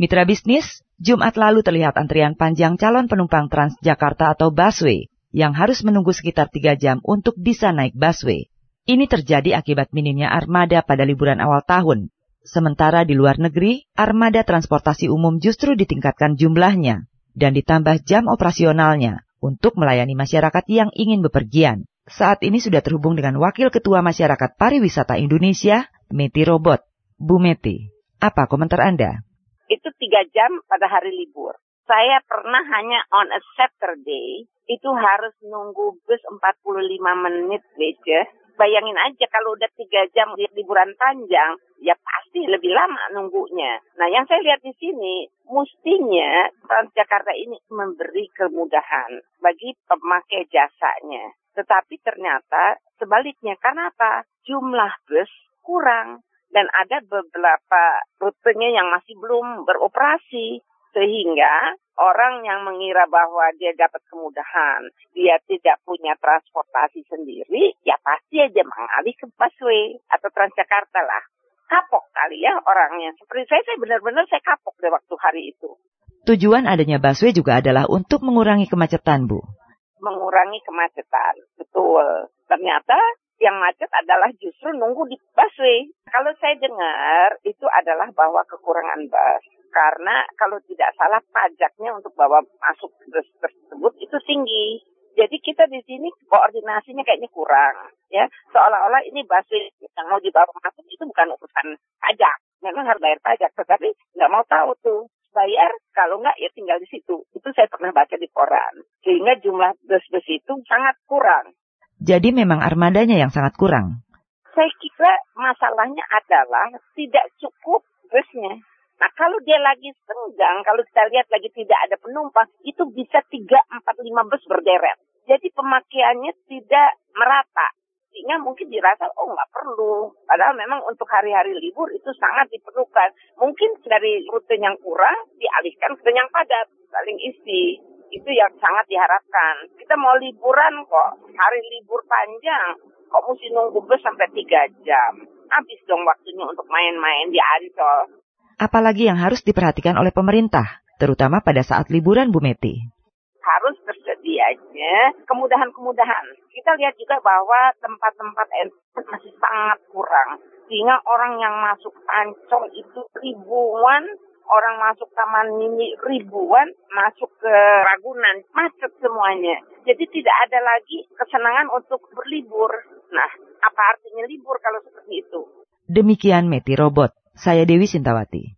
Mitra bisnis, Jumat lalu terlihat antrian panjang calon penumpang Transjakarta atau busway yang harus menunggu sekitar tiga jam untuk bisa naik busway. Ini terjadi akibat minimnya armada pada liburan awal tahun. Sementara di luar negeri, armada transportasi umum justru ditingkatkan jumlahnya dan ditambah jam operasionalnya untuk melayani masyarakat yang ingin bepergian. Saat ini sudah terhubung dengan Wakil Ketua Masyarakat Pariwisata Indonesia, Meti Robot. Bu Meti, apa komentar Anda? Tiga jam pada hari libur. Saya pernah hanya on a Saturday, itu harus nunggu bus 45 menit, beja. Bayangin aja kalau udah tiga jam liburan panjang, ya pasti lebih lama nunggunya. Nah, yang saya lihat di sini, mestinya Transjakarta ini memberi kemudahan bagi pemakai jasanya. Tetapi ternyata sebaliknya, karena apa? Jumlah bus kurang dan ada beberapa rutenya yang masih belum beroperasi. Sehingga orang yang mengira bahwa dia dapat kemudahan, dia tidak punya transportasi sendiri, ya pasti aja mengalih ke busway atau Transjakarta lah. Kapok kali ya orangnya. Seperti saya, saya benar-benar saya kapok deh waktu hari itu. Tujuan adanya busway juga adalah untuk mengurangi kemacetan, Bu. Mengurangi kemacetan, betul. Ternyata yang macet adalah justru nunggu di busway. Kalau saya dengar itu adalah bahwa kekurangan bus karena kalau tidak salah pajaknya untuk bawa masuk bus tersebut itu tinggi. Jadi kita di sini koordinasinya kayaknya kurang, ya. Seolah-olah ini busway yang mau dibawa masuk itu bukan urusan pajak. Memang harus bayar pajak, tetapi nggak mau tahu tuh bayar, kalau nggak ya tinggal di situ. Itu saya pernah baca di koran. Sehingga jumlah bus-bus itu sangat kurang. Jadi memang armadanya yang sangat kurang. Saya kira masalahnya adalah tidak cukup busnya. Nah kalau dia lagi senggang, kalau kita lihat lagi tidak ada penumpang, itu bisa 3, 4, 5 bus berderet. Jadi pemakaiannya tidak merata. Sehingga mungkin dirasa, oh nggak perlu. Padahal memang untuk hari-hari libur itu sangat diperlukan. Mungkin dari rute yang kurang, dialihkan ke yang padat, saling isi. Itu yang sangat diharapkan. Kita mau liburan kok, hari libur panjang. Kok mesti nunggu bus sampai 3 jam? Habis dong waktunya untuk main-main di Ancol apalagi yang harus diperhatikan oleh pemerintah, terutama pada saat liburan Bu Meti? Harus tersedianya kemudahan-kemudahan. Kita lihat juga bahwa tempat-tempat masih sangat kurang. Sehingga orang yang masuk Ancol itu ribuan, orang masuk Taman Mini ribuan, masuk ke Ragunan, macet semuanya. Jadi tidak ada lagi kesenangan untuk berlibur. Nah, apa artinya libur kalau seperti itu? Demikian Meti Robot. Saya Dewi Sintawati.